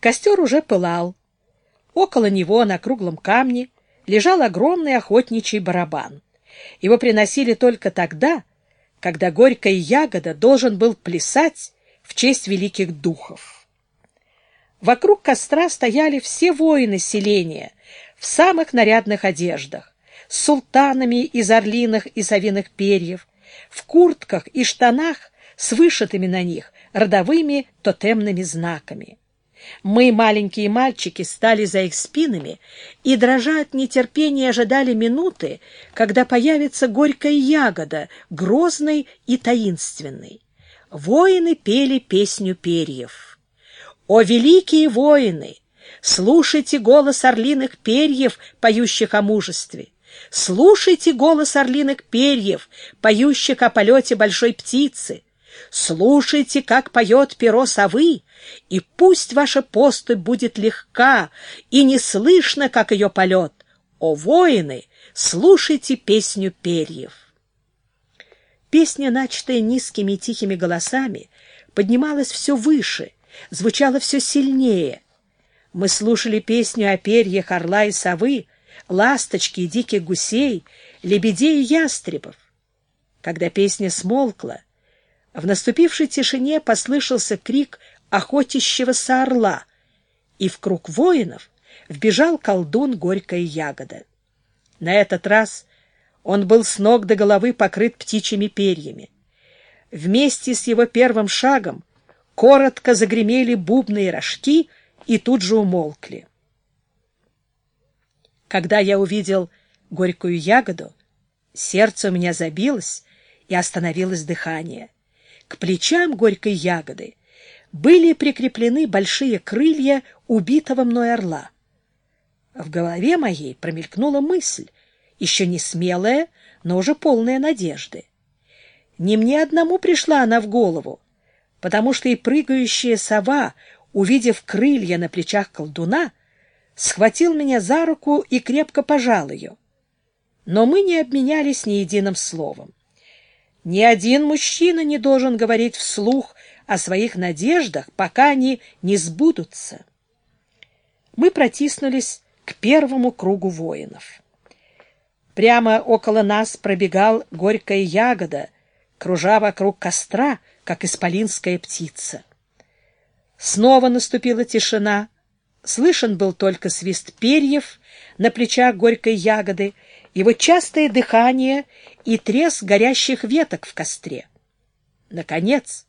Костер уже пылал. Около него на круглом камне лежал огромный охотничий барабан. Его приносили только тогда, когда горькая ягода должен был плясать в честь великих духов. Вокруг костра стояли все воины селения в самых нарядных одеждах, с султанами из орлиных и совиных перьев, в куртках и штанах с вышитыми на них родовыми тотемными знаками. Мы, маленькие мальчики, стали за их спинами и, дрожа от нетерпения, ожидали минуты, когда появится горькая ягода, грозной и таинственной. Воины пели песню перьев. «О, великие воины! Слушайте голос орлиных перьев, поющих о мужестве! Слушайте голос орлиных перьев, поющих о полете большой птицы! Слушайте, как поет перо совы, и пусть ваша поступь будет легка, и не слышно, как ее полет. О, воины, слушайте песню перьев. Песня, начатая низкими и тихими голосами, поднималась все выше, звучала все сильнее. Мы слушали песню о перьях орла и совы, ласточки и диких гусей, лебедей и ястребов. Когда песня смолкла, в наступившей тишине послышался крик охотящегося орла, и в круг воинов вбежал колдун Горькая Ягода. На этот раз он был с ног до головы покрыт птичьими перьями. Вместе с его первым шагом коротко загремели бубные рожки и тут же умолкли. Когда я увидел горькую ягоду, сердце у меня забилось и остановилось дыхание. К плечам горькой ягоды были прикреплены большие крылья убитого мной орла. В голове моей промелькнула мысль, еще не смелая, но уже полная надежды. Не мне одному пришла она в голову, потому что и прыгающая сова, увидев крылья на плечах колдуна, схватил меня за руку и крепко пожал ее. Но мы не обменялись ни единым словом. Ни один мужчина не должен говорить вслух о своих надеждах, пока они не сбудутся. Мы протиснулись к первому кругу воинов. Прямо около нас пробегал горькая ягода, кружа вокруг костра, как исполинская птица. Снова наступила тишина. Слышен был только свист перьев на плечах горькой ягоды его частое дыхание и треск горящих веток в костре. Наконец,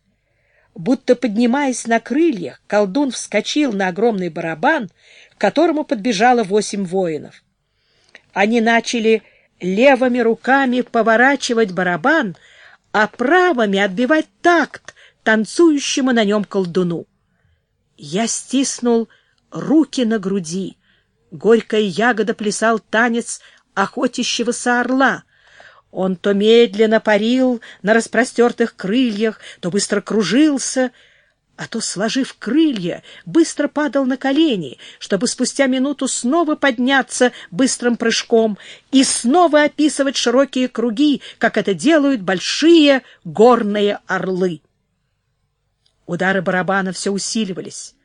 будто поднимаясь на крыльях, колдун вскочил на огромный барабан, к которому подбежало восемь воинов. Они начали левыми руками поворачивать барабан, а правыми отбивать такт танцующему на нем колдуну. Я стиснул руки на груди. Горькая ягода плясал танец охотящегося орла. Он то медленно парил на распростертых крыльях, то быстро кружился, а то, сложив крылья, быстро падал на колени, чтобы спустя минуту снова подняться быстрым прыжком и снова описывать широкие круги, как это делают большие горные орлы. Удары барабана все усиливались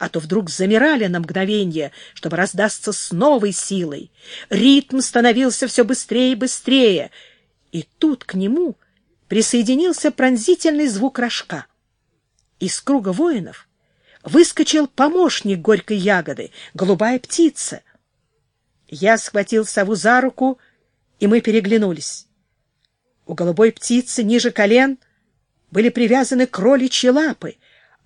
а то вдруг замирали на мгновение, чтобы раздаться с новой силой. Ритм становился все быстрее и быстрее, и тут к нему присоединился пронзительный звук рожка. Из круга воинов выскочил помощник горькой ягоды, голубая птица. Я схватил сову за руку, и мы переглянулись. У голубой птицы ниже колен были привязаны кроличьи лапы —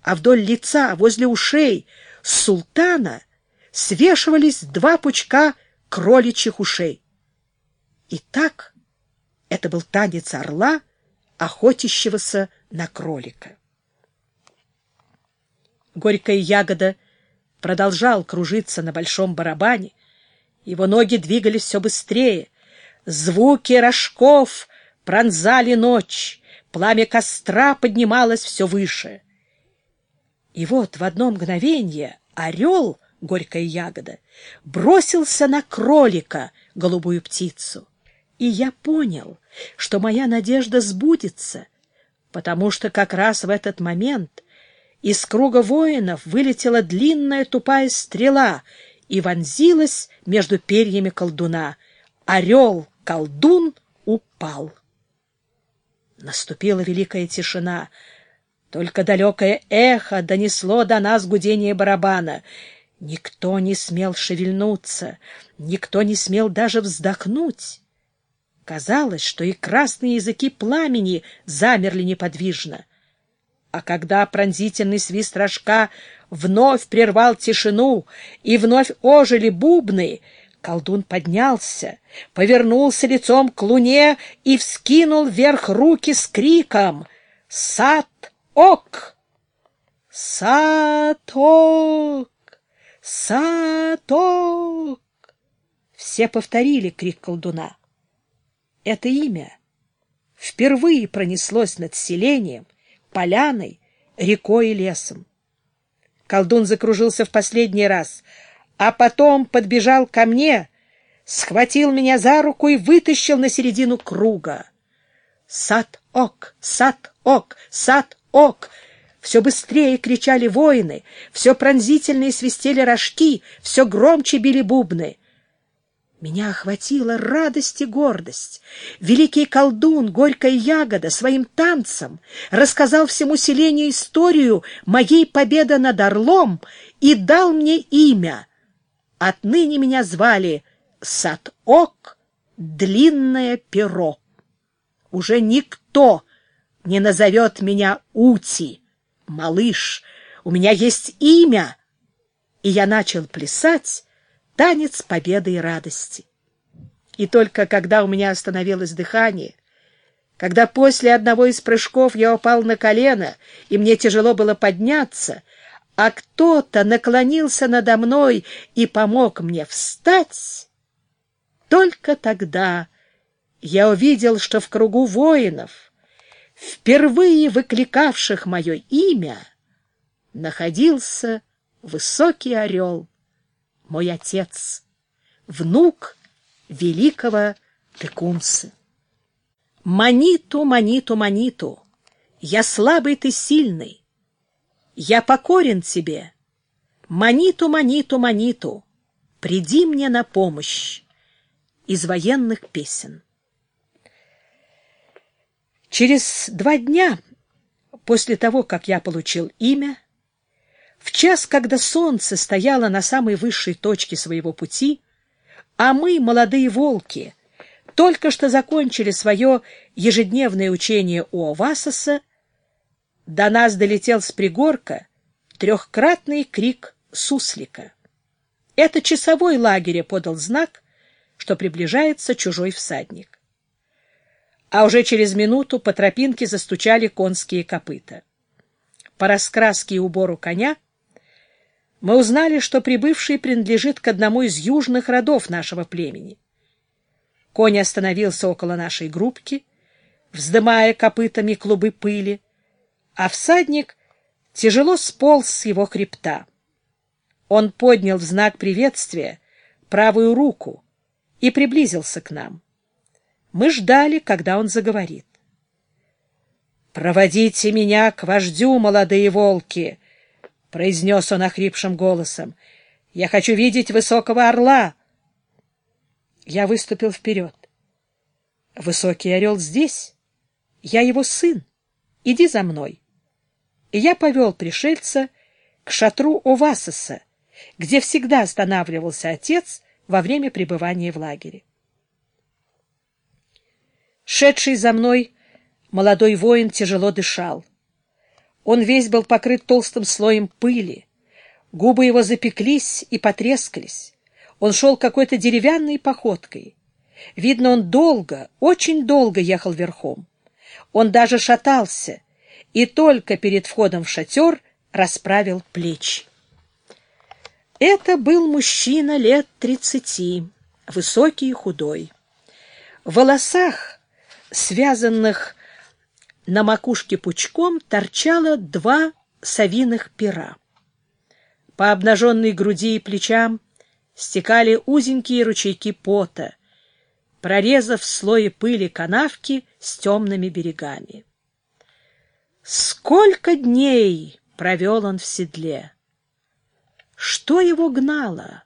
а вдоль лица, возле ушей султана свешивались два пучка кроличьих ушей. И так это был танец орла, охотящегося на кролика. Горькая ягода продолжал кружиться на большом барабане, его ноги двигались все быстрее, звуки рожков пронзали ночь, пламя костра поднималось все выше. И вот в одно мгновение орел, горькая ягода, бросился на кролика, голубую птицу. И я понял, что моя надежда сбудется, потому что как раз в этот момент из круга воинов вылетела длинная тупая стрела и вонзилась между перьями колдуна. Орел-колдун упал. Наступила великая тишина. Только далекое эхо донесло до нас гудение барабана. Никто не смел шевельнуться, никто не смел даже вздохнуть. Казалось, что и красные языки пламени замерли неподвижно. А когда пронзительный свист рожка вновь прервал тишину и вновь ожили бубны, колдун поднялся, повернулся лицом к луне и вскинул вверх руки с криком «Сад-ок! Сад-ок! Сад-ок!» Все повторили крик колдуна. Это имя впервые пронеслось над селением, поляной, рекой и лесом. Колдун закружился в последний раз, а потом подбежал ко мне, схватил меня за руку и вытащил на середину круга. «Сад-ок! Сад-ок! Сад-ок!» Все быстрее кричали воины, все пронзительнее свистели рожки, все громче били бубны. Меня охватила радость и гордость. Великий колдун, горькая ягода, своим танцем рассказал всему селению историю моей победы над орлом и дал мне имя. Отныне меня звали Сад-Ок, длинное перо. Уже никто не назовет меня Ути, малыш. У меня есть имя. И я начал плясать, танец победы и радости. И только когда у меня остановилось дыхание, когда после одного из прыжков я упал на колено, и мне тяжело было подняться, а кто-то наклонился надо мной и помог мне встать, только тогда я увидел, что в кругу воинов, впервые выкликавших мое имя, находился высокий орел мой отец, внук великого Текумсы. Маниту, Маниту, Маниту, я слабый, ты сильный, я покорен тебе. Маниту, Маниту, Маниту, приди мне на помощь. Из военных песен. Через два дня после того, как я получил имя, в час, когда солнце стояло на самой высшей точке своего пути, а мы, молодые волки, только что закончили свое ежедневное учение у Овасоса, до нас долетел с пригорка трехкратный крик суслика. Это часовой лагеря подал знак, что приближается чужой всадник. А уже через минуту по тропинке застучали конские копыта. По раскраске и убору коня мы узнали, что прибывший принадлежит к одному из южных родов нашего племени. Конь остановился около нашей группки, вздымая копытами клубы пыли, а всадник тяжело сполз с его хребта. Он поднял в знак приветствия правую руку и приблизился к нам. Мы ждали, когда он заговорит. «Проводите меня к вождю, молодые волки!» произнес он охрипшим голосом. — Я хочу видеть высокого орла. Я выступил вперед. — Высокий орел здесь. Я его сын. Иди за мной. И я повел пришельца к шатру Овасоса, где всегда останавливался отец во время пребывания в лагере. Шедший за мной молодой воин тяжело дышал. Он весь был покрыт толстым слоем пыли. Губы его запеклись и потрескались. Он шел какой-то деревянной походкой. Видно, он долго, очень долго ехал верхом. Он даже шатался, и только перед входом в шатер расправил плечи. Это был мужчина лет тридцати, высокий и худой. В волосах, связанных на макушке пучком торчало два совиных пера. По обнаженной груди и плечам стекали узенькие ручейки пота, прорезав слои пыли канавки с темными берегами. Сколько дней провел он в седле. Что его гнало?